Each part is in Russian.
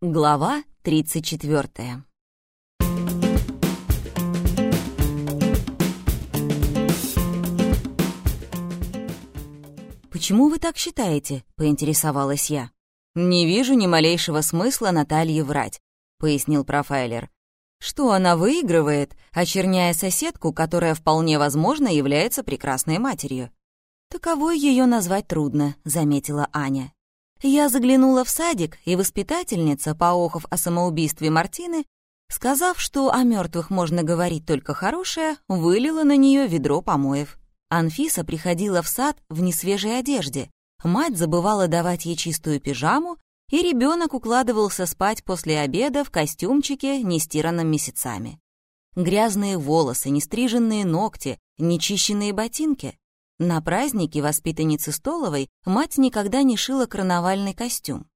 Глава 34 «Почему вы так считаете?» — поинтересовалась я. «Не вижу ни малейшего смысла Наталье врать», — пояснил профайлер. «Что она выигрывает, очерняя соседку, которая вполне возможно является прекрасной матерью?» «Таковой ее назвать трудно», — заметила Аня. Я заглянула в садик, и воспитательница, поохов о самоубийстве Мартины, сказав, что о мертвых можно говорить только хорошее, вылила на нее ведро помоев. Анфиса приходила в сад в несвежей одежде. Мать забывала давать ей чистую пижаму, и ребенок укладывался спать после обеда в костюмчике, нестиранном месяцами. Грязные волосы, нестриженные ногти, нечищенные ботинки. На празднике воспитанницы Столовой мать никогда не шила карнавальный костюм.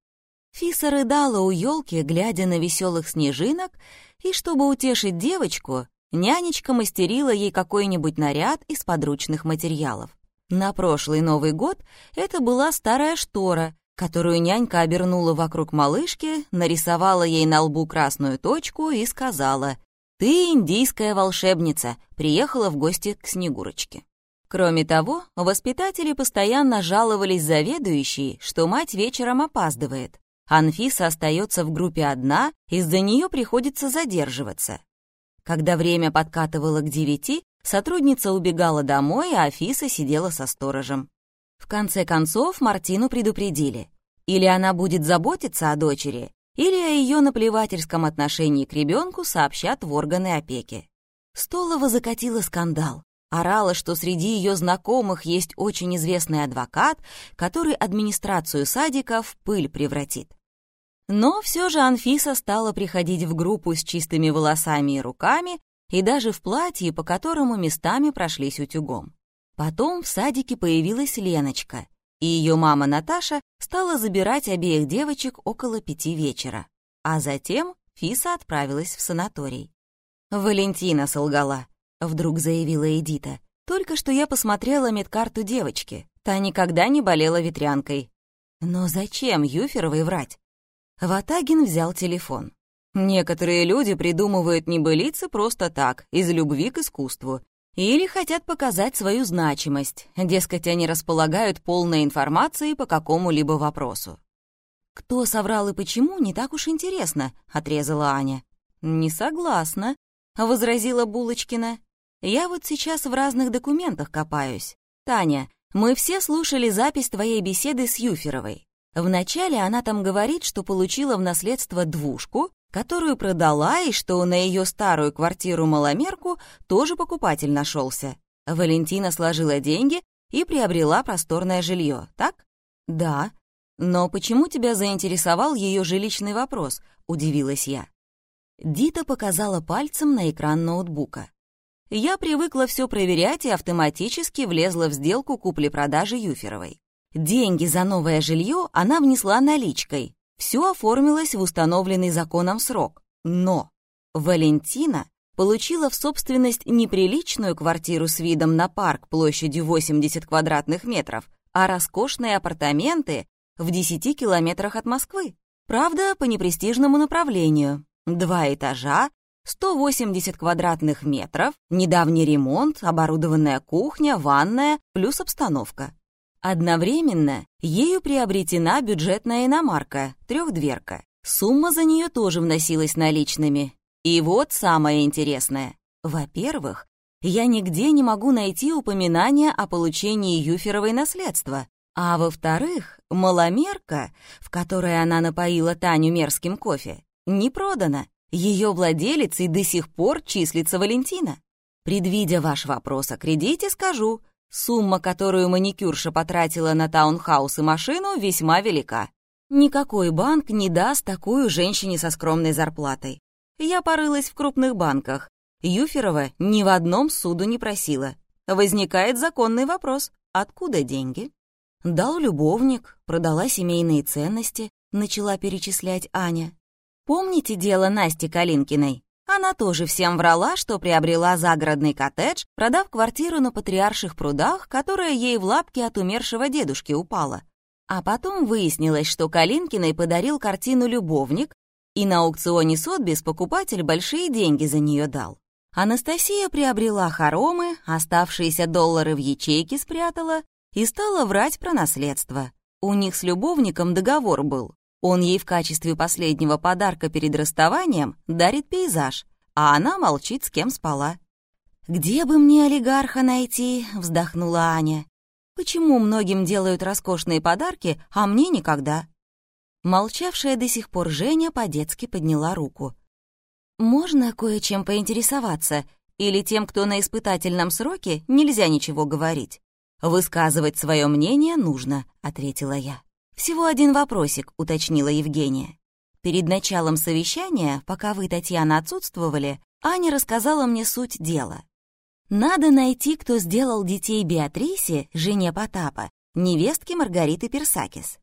Фиса рыдала у елки, глядя на веселых снежинок, и, чтобы утешить девочку, нянечка мастерила ей какой-нибудь наряд из подручных материалов. На прошлый Новый год это была старая штора, которую нянька обернула вокруг малышки, нарисовала ей на лбу красную точку и сказала «Ты индийская волшебница, приехала в гости к Снегурочке». Кроме того, воспитатели постоянно жаловались заведующей, что мать вечером опаздывает. Анфиса остается в группе одна, из-за нее приходится задерживаться. Когда время подкатывало к девяти, сотрудница убегала домой, а Афиса сидела со сторожем. В конце концов, Мартину предупредили. Или она будет заботиться о дочери, или о ее наплевательском отношении к ребенку сообщат в органы опеки. Столова закатила скандал. Орала, что среди ее знакомых есть очень известный адвокат, который администрацию садика в пыль превратит. Но все же Анфиса стала приходить в группу с чистыми волосами и руками, и даже в платье, по которому местами прошлись утюгом. Потом в садике появилась Леночка, и ее мама Наташа стала забирать обеих девочек около пяти вечера. А затем Фиса отправилась в санаторий. Валентина солгала. Вдруг заявила Эдита. «Только что я посмотрела медкарту девочки. Та никогда не болела ветрянкой». «Но зачем Юферовой врать?» Ватагин взял телефон. «Некоторые люди придумывают небылицы просто так, из любви к искусству. Или хотят показать свою значимость, дескать, они располагают полной информацией по какому-либо вопросу. «Кто соврал и почему, не так уж интересно», — отрезала Аня. «Не согласна», — возразила Булочкина. Я вот сейчас в разных документах копаюсь. Таня, мы все слушали запись твоей беседы с Юферовой. Вначале она там говорит, что получила в наследство двушку, которую продала, и что на ее старую квартиру-маломерку тоже покупатель нашелся. Валентина сложила деньги и приобрела просторное жилье, так? Да. Но почему тебя заинтересовал ее жилищный вопрос? Удивилась я. Дита показала пальцем на экран ноутбука. Я привыкла все проверять и автоматически влезла в сделку купли-продажи Юферовой. Деньги за новое жилье она внесла наличкой. Все оформилось в установленный законом срок. Но Валентина получила в собственность неприличную квартиру с видом на парк площадью 80 квадратных метров, а роскошные апартаменты в 10 километрах от Москвы. Правда, по непрестижному направлению. Два этажа, 180 квадратных метров, недавний ремонт, оборудованная кухня, ванная, плюс обстановка. Одновременно ею приобретена бюджетная иномарка, трехдверка. Сумма за нее тоже вносилась наличными. И вот самое интересное. Во-первых, я нигде не могу найти упоминания о получении Юферовой наследства. А во-вторых, маломерка, в которой она напоила Таню мерзким кофе, не продана. Ее владелицей до сих пор числится Валентина. Предвидя ваш вопрос о кредите, скажу, сумма, которую маникюрша потратила на таунхаус и машину, весьма велика. Никакой банк не даст такую женщине со скромной зарплатой. Я порылась в крупных банках. Юферова ни в одном суду не просила. Возникает законный вопрос, откуда деньги? Дал любовник, продала семейные ценности, начала перечислять Аня. Помните дело Насти Калинкиной? Она тоже всем врала, что приобрела загородный коттедж, продав квартиру на Патриарших прудах, которая ей в лапки от умершего дедушки упала. А потом выяснилось, что Калинкиной подарил картину «Любовник», И на аукционе Сотбис покупатель большие деньги за нее дал. Анастасия приобрела хоромы, оставшиеся доллары в ячейке спрятала и стала врать про наследство. У них с любовником договор был. Он ей в качестве последнего подарка перед расставанием дарит пейзаж, а она молчит, с кем спала. «Где бы мне олигарха найти?» — вздохнула Аня. «Почему многим делают роскошные подарки, а мне никогда?» Молчавшая до сих пор Женя по-детски подняла руку. «Можно кое-чем поинтересоваться? Или тем, кто на испытательном сроке, нельзя ничего говорить?» «Высказывать свое мнение нужно», — ответила я. «Всего один вопросик», — уточнила Евгения. Перед началом совещания, пока вы, Татьяна, отсутствовали, Аня рассказала мне суть дела. Надо найти, кто сделал детей Беатрисе, жене Потапа, невестке Маргариты Персакис.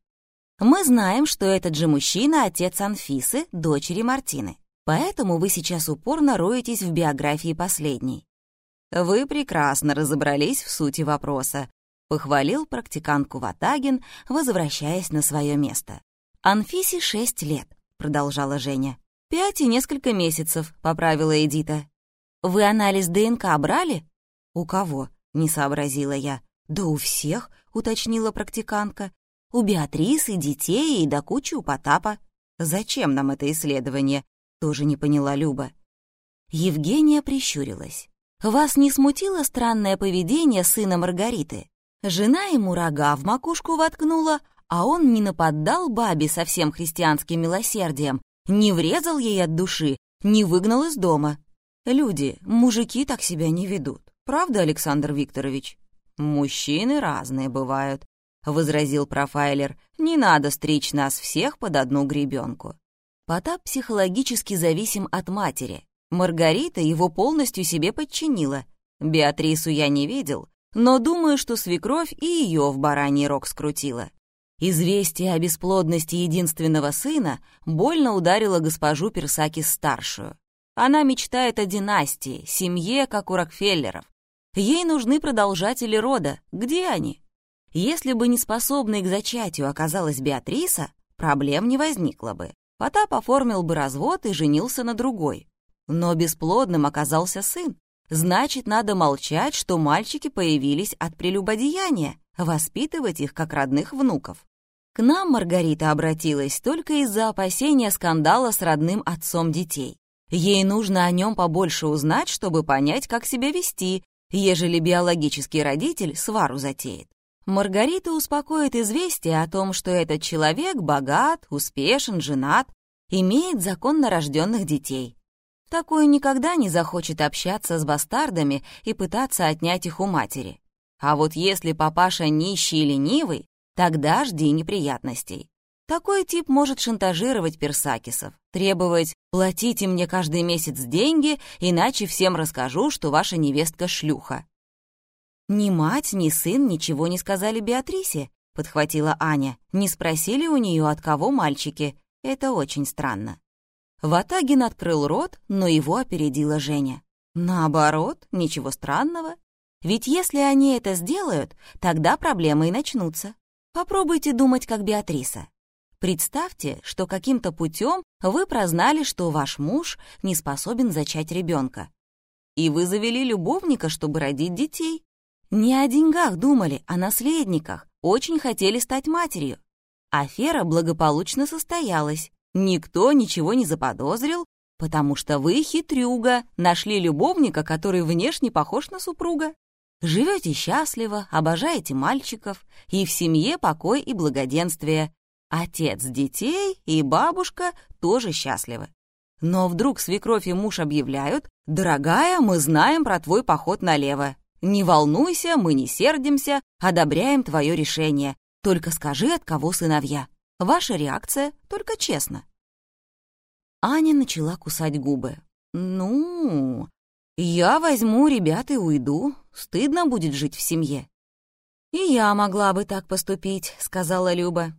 Мы знаем, что этот же мужчина — отец Анфисы, дочери Мартины. Поэтому вы сейчас упорно роетесь в биографии последней. Вы прекрасно разобрались в сути вопроса, похвалил практикантку Ватагин, возвращаясь на свое место. Анфисе шесть лет, продолжала Женя. «Пять и несколько месяцев», — поправила Эдита. «Вы анализ ДНК брали?» «У кого?» — не сообразила я. «Да у всех», — уточнила практикантка. У Беатрисы, детей и до кучи у Потапа. Зачем нам это исследование? Тоже не поняла Люба. Евгения прищурилась. Вас не смутило странное поведение сына Маргариты? Жена ему рога в макушку воткнула, а он не нападал бабе со всем христианским милосердием, не врезал ей от души, не выгнал из дома. Люди, мужики так себя не ведут. Правда, Александр Викторович? Мужчины разные бывают, — возразил профайлер, — «не надо стричь нас всех под одну гребенку». Потап психологически зависим от матери. Маргарита его полностью себе подчинила. Беатрису я не видел, но думаю, что свекровь и ее в бараний рог скрутила. Известие о бесплодности единственного сына больно ударило госпожу Персакис-старшую. Она мечтает о династии, семье, как у Рокфеллеров. Ей нужны продолжатели рода. Где они? Если бы не способной к зачатию оказалась Беатриса, проблем не возникло бы. Потап оформил бы развод и женился на другой. Но бесплодным оказался сын. Значит, надо молчать, что мальчики появились от прелюбодеяния, воспитывать их как родных внуков. К нам Маргарита обратилась только из-за опасения скандала с родным отцом детей. Ей нужно о нем побольше узнать, чтобы понять, как себя вести, ежели биологический родитель свару затеет. Маргарита успокоит известие о том, что этот человек богат, успешен, женат, имеет законно рожденных детей. Такой никогда не захочет общаться с бастардами и пытаться отнять их у матери. А вот если папаша нищий и ленивый, тогда жди неприятностей. Такой тип может шантажировать персакисов, требовать «платите мне каждый месяц деньги, иначе всем расскажу, что ваша невестка шлюха». «Ни мать, ни сын ничего не сказали Беатрисе», — подхватила Аня. «Не спросили у нее, от кого мальчики. Это очень странно». Ватагин открыл рот, но его опередила Женя. «Наоборот, ничего странного. Ведь если они это сделают, тогда проблемы и начнутся. Попробуйте думать как Беатриса. Представьте, что каким-то путем вы прознали, что ваш муж не способен зачать ребенка. И вы завели любовника, чтобы родить детей. Не о деньгах думали, а наследниках, очень хотели стать матерью. Афера благополучно состоялась. Никто ничего не заподозрил, потому что вы, хитрюга, нашли любовника, который внешне похож на супруга. Живете счастливо, обожаете мальчиков, и в семье покой и благоденствие. Отец детей и бабушка тоже счастливы. Но вдруг свекровь и муж объявляют, «Дорогая, мы знаем про твой поход налево. Не волнуйся, мы не сердимся, одобряем твое решение. Только скажи, от кого сыновья. Ваша реакция только честно». Аня начала кусать губы. «Ну, я возьму ребят и уйду. Стыдно будет жить в семье». «И я могла бы так поступить», — сказала Люба.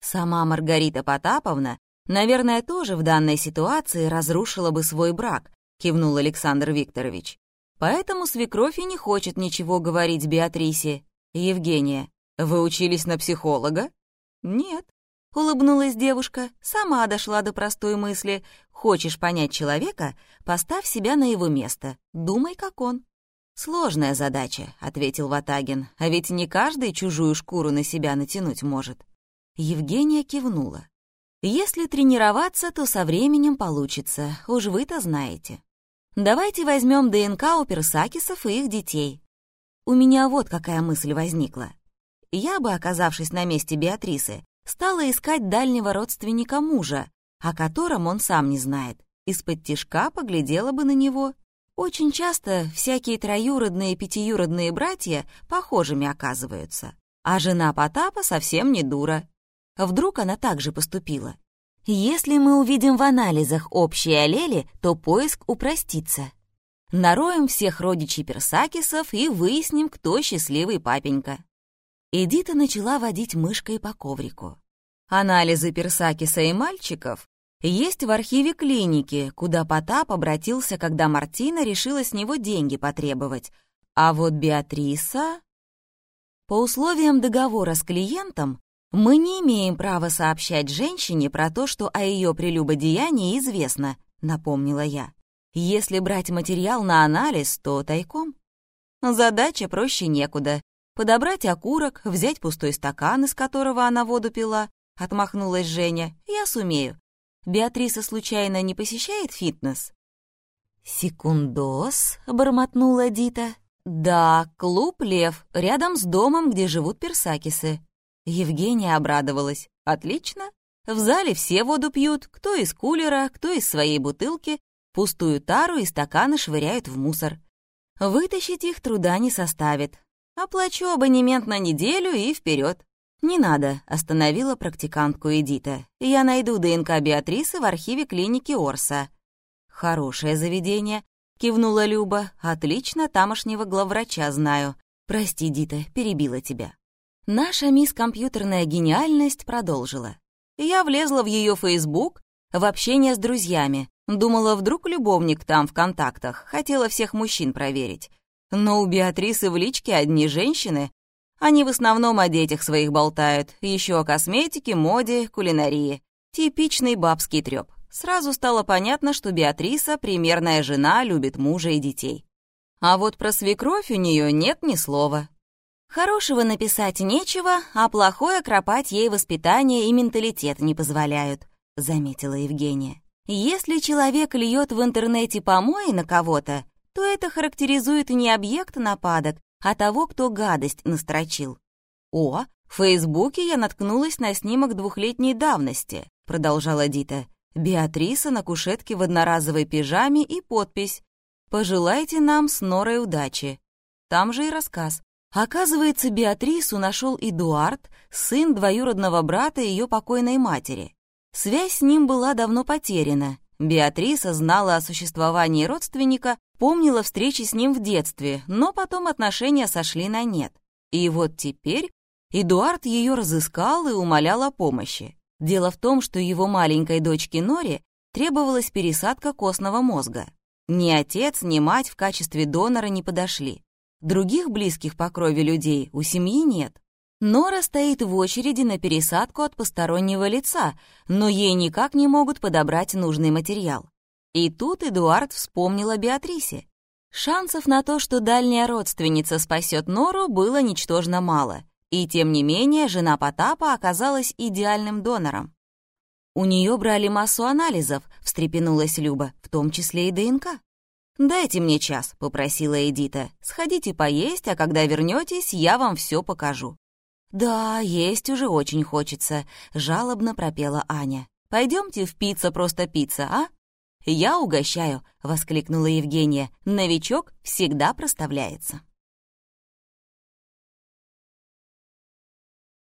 Сама Маргарита Потаповна, наверное, тоже в данной ситуации разрушила бы свой брак, кивнул Александр Викторович. Поэтому свекровь и не хочет ничего говорить Беатрисе. Евгения, вы учились на психолога? Нет. — улыбнулась девушка, сама дошла до простой мысли. «Хочешь понять человека? Поставь себя на его место. Думай, как он». «Сложная задача», — ответил Ватагин, «а ведь не каждый чужую шкуру на себя натянуть может». Евгения кивнула. «Если тренироваться, то со временем получится, уж вы-то знаете. Давайте возьмем ДНК у персакисов и их детей. У меня вот какая мысль возникла. Я бы, оказавшись на месте Беатрисы, стала искать дальнего родственника мужа, о котором он сам не знает. Из-под тишка поглядела бы на него очень часто всякие троюродные и пятиюродные братья похожими оказываются. А жена Потапа совсем не дура. Вдруг она так же поступила. Если мы увидим в анализах общие аллели, то поиск упростится. Нароем всех родичей Персакисов и выясним, кто счастливый папенька. Эдита начала водить мышкой по коврику. Анализы Персакиса и мальчиков есть в архиве клиники, куда Потап обратился, когда Мартина решила с него деньги потребовать. А вот Беатриса... По условиям договора с клиентом мы не имеем права сообщать женщине про то, что о ее прелюбодеянии известно, напомнила я. Если брать материал на анализ, то тайком. Задача проще некуда. Подобрать окурок, взять пустой стакан, из которого она воду пила, отмахнулась Женя. Я сумею. Беатриса случайно не посещает фитнес?» «Секундос», — бормотнула Дита. «Да, клуб «Лев», рядом с домом, где живут персакисы». Евгения обрадовалась. «Отлично. В зале все воду пьют, кто из кулера, кто из своей бутылки, пустую тару и стаканы швыряют в мусор. Вытащить их труда не составит. Оплачу абонемент на неделю и вперед. «Не надо», — остановила практикантку Эдита. «Я найду ДНК Беатрисы в архиве клиники Орса». «Хорошее заведение», — кивнула Люба. «Отлично, тамошнего главврача знаю. Прости, Дита, перебила тебя». Наша мисс компьютерная гениальность продолжила. Я влезла в ее фейсбук, в общение с друзьями. Думала, вдруг любовник там в контактах, хотела всех мужчин проверить. Но у Беатрисы в личке одни женщины, они в основном о детях своих болтают, еще о косметике, моде, кулинарии. Типичный бабский трёп. Сразу стало понятно, что Беатриса, примерная жена, любит мужа и детей. А вот про свекровь у нее нет ни слова. Хорошего написать нечего, а плохое кропать ей воспитание и менталитет не позволяют, заметила Евгения. Если человек льет в интернете помои на кого-то, то это характеризует не объект нападок, а того, кто гадость настрочил. «О, в Фейсбуке я наткнулась на снимок двухлетней давности», продолжала Дита. «Беатриса на кушетке в одноразовой пижаме и подпись «Пожелайте нам с Норой удачи». Там же и рассказ. Оказывается, Беатрису нашел Эдуард, сын двоюродного брата ее покойной матери. Связь с ним была давно потеряна. Беатриса знала о существовании родственника Помнила встречи с ним в детстве, но потом отношения сошли на нет. И вот теперь Эдуард ее разыскал и умолял о помощи. Дело в том, что его маленькой дочке Норе требовалась пересадка костного мозга. Ни отец, ни мать в качестве донора не подошли. Других близких по крови людей у семьи нет. Нора стоит в очереди на пересадку от постороннего лица, но ей никак не могут подобрать нужный материал. И тут Эдуард вспомнил о Беатрисе. Шансов на то, что дальняя родственница спасет Нору, было ничтожно мало. И тем не менее, жена Потапа оказалась идеальным донором. «У нее брали массу анализов», — встрепенулась Люба, в том числе и ДНК. «Дайте мне час», — попросила Эдита. «Сходите поесть, а когда вернетесь, я вам все покажу». «Да, есть уже очень хочется», — жалобно пропела Аня. «Пойдемте в пицца просто пицца, а?» «Я угощаю», — воскликнула Евгения. «Новичок всегда проставляется».